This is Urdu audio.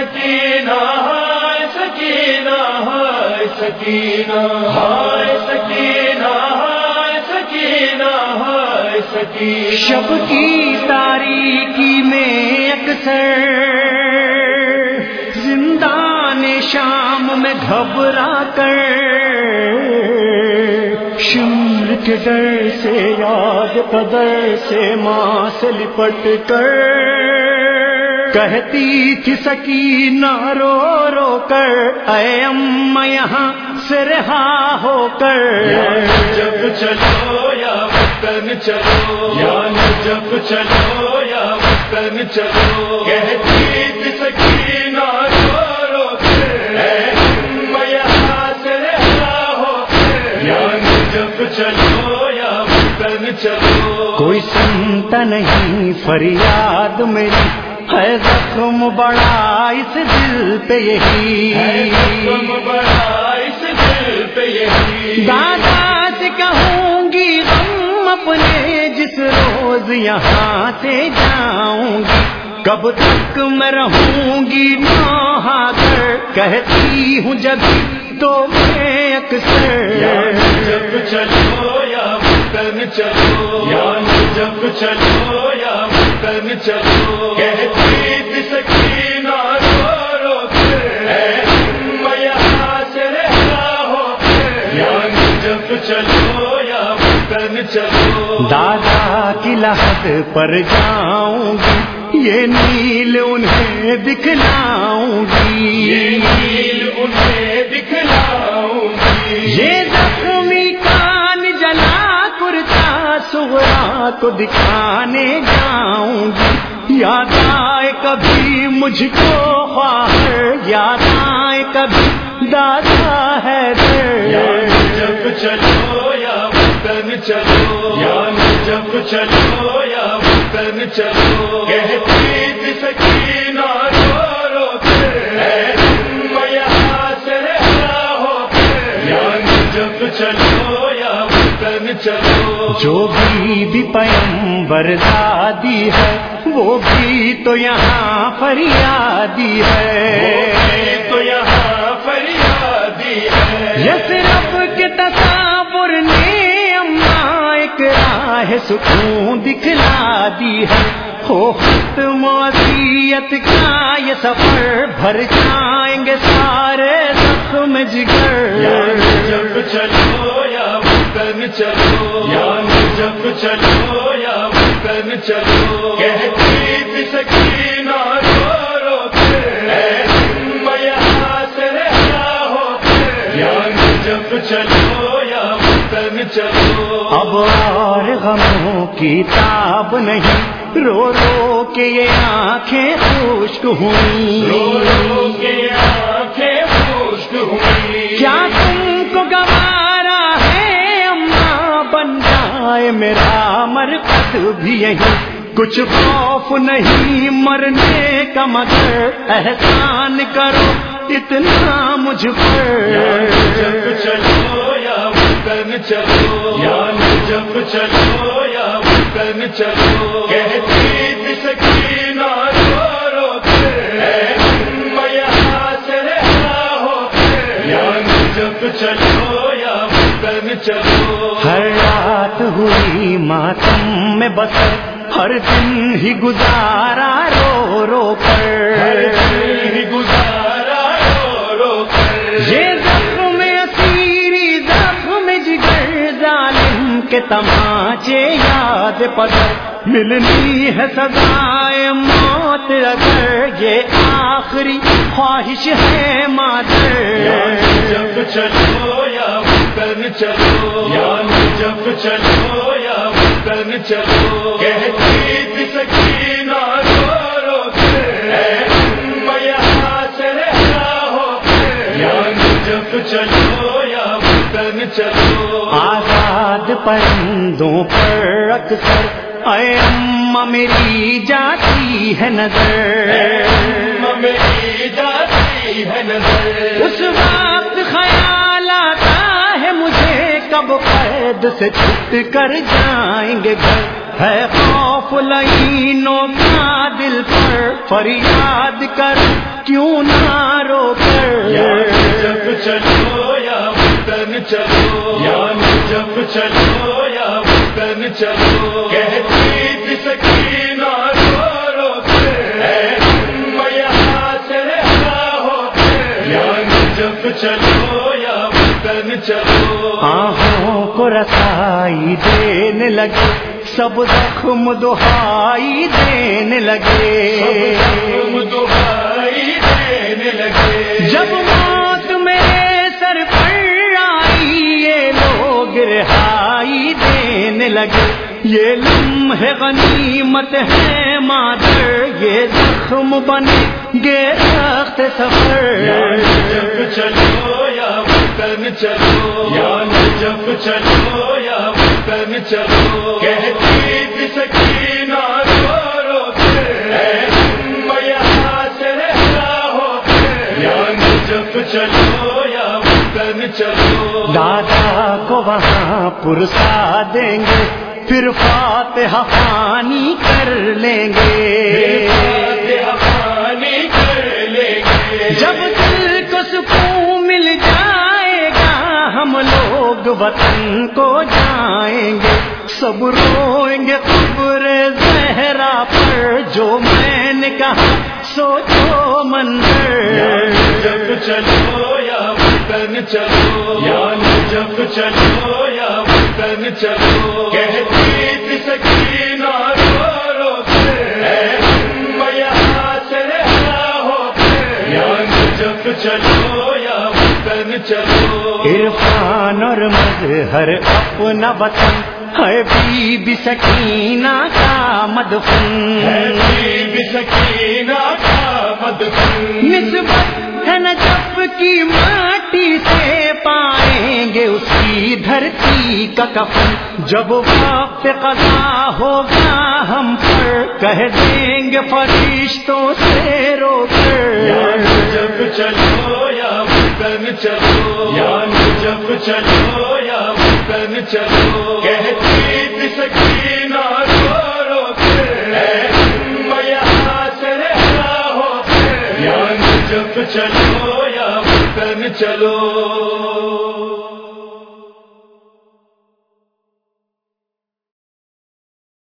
سکینہ، ہائے سکینہ ہائے سکینہ۔ ہائے سکینہ ہائے سکینہ ہائے سکینہ۔ شب کی تاریکی میں اکثر زندان شام میں گھبرا کر شمر کے ڈر سے، یاد قدر سے ماں سے لپٹ کر کہتی تھی سکینہ رو رو کر اے اما یہاں سے رہا ہو کر۔ جب چلو یا وطن چلو۔ یا جب چلو یا وطن چلو۔ کہتی تھی سکینہ رو رو کر اے اما یہاں سے رہا ہو کر۔ یا جب چلو یا وطن چلو۔ کوئی سنتا نہیں فریاد میری۔ ہے زخم بڑا اس دل پہ یہی۔ تم بڑا اس دل پہ یہی۔ دادا سے کہوں گی غم اپنے جس روز یہاں سے جاؤں گی۔ کب تک میں رہوں گی نہا کر کہتی ہوں جب تو میں اکثر۔ جب چلو یا چلو۔ یا جب چلو یا چلو۔ کی لحد پر جاؤں گی۔ یہ نیل انہیں دکھلاؤں یہ گی نیل انہیں دکھلاؤں گی۔ یہ زخمی کان جلا کرتا سغرا کو دکھانے جاؤں گی۔ یاد آئے کبھی مجھ کو خواہر یاد آئے کبھی دادا ہے جب چلو وطن چلو یا جب چلو یا وطن چلو۔ کہتی سکینہ یہاں سے رہا ہو یا جب چلو یا وطن چلو۔ جو بھی بھی پیمبر دادی ہے وہ بھی تو یہاں فریادی ہے۔ تو یہاں فریادی ہے۔ یس رب راہ سکون دکھلا دی ہے۔ ہو ختم وصیت کا یہ سفر بھر جائیں گے سارے زخم جگر۔ جب چلو یا وطن چلو۔ یا جب چلو یا وطن چلو۔ کہتی تھی سکینہ کر کر جب چلو یا وطن چلو۔ اب غموں کی تاب نہیں۔ رو رو کے یہ آنکھیں خشک ہوئی رو رو کے آنکھیں خشک ہوئی کیا تم کو گوارا ہے اما بن جائے میرا مرکز بھی یہی۔ کچھ خوف نہیں مرنے کا مگر احسان کرو اتنا مجھ پر۔ چلو یا چلو۔ یا چلو یا وطن چلو کہتی تھی سکینہ رو یہاں سے رہا ہو یا جب چلو یا وطن چلو ہر رات ہوئی ماتم میں بس ہر دن ہی گزارا رو رو کر۔ ہر دن ہی گزارا تماچے یاد پر ملنی ہے سزائے موت اگر یہ آخری خواہش ہے مادر۔ یعنی جب چلو یا وطن چلو یا جب چلو یا وطن چلو، کہتی تھی سکینہ رو رو یہاں سے رہا ہو یا یعنی جب چلو یا وطن چلو۔ آزاد پرندوں پر اکثر اے اما میری جاتی ہے نظر۔ میری جاتی ہے نظر۔ اس وقت خیال آتا ہے مجھے کب قید سے چھٹ کر جائیں گے گھر۔ ہے خوف لینوں کا دل پر فریاد کر کیوں نہ رو کر۔ جب چلو یا جب چلو یا وطن چلو کہتی تھی سکینہ رو یہاں سے رہا یا جب چلو یا وطن چلو آہوں کو رسائی دینے لگے، سب زخم دہائی دینے لگے۔ تم دہائی لگے یہ لمحے غنیمت ہے مادر یہ زخم بنے گے سخت سفر۔ چلو یا وطن چلو۔ یا جب چلو یا وطن چلو۔ کہتی تھی سکینہ چلو یا وطن چلو۔ دادا کو وہاں پرسا دیں گے پھر فاتحہ پانی کر لیں گے۔ پانی کر لیں گے۔ جب دل کو سکون مل جائے گا ہم لوگ وطن کو جائیں گے۔ سب روئیں گے قبر زہرا پر جو میں نے کہا سوچو منظر۔ جب چلو یا وطن چلو یا جب چلو یا وطن چلو۔ کہتی تھی سکینہ رو یہاں سے۔ رہا یا جب چلو یا وطن چلو۔ عرفان اور مظہر اپنا وطن ہے بی بی سکینہ کا مدفن ہے بھی سکینہ کا مدفن نسبت ہے نجف کی سے پائیں گے اسی دھرتی کا کفن۔ جب وقت قضا ہوگا ہم پر کہہ دیں گے فرشتوں سے رو کر جب چلو یا وطن چلو۔ یا جب چلو یا وطن چلو۔ کہتی تھی سکینہ چلو چلو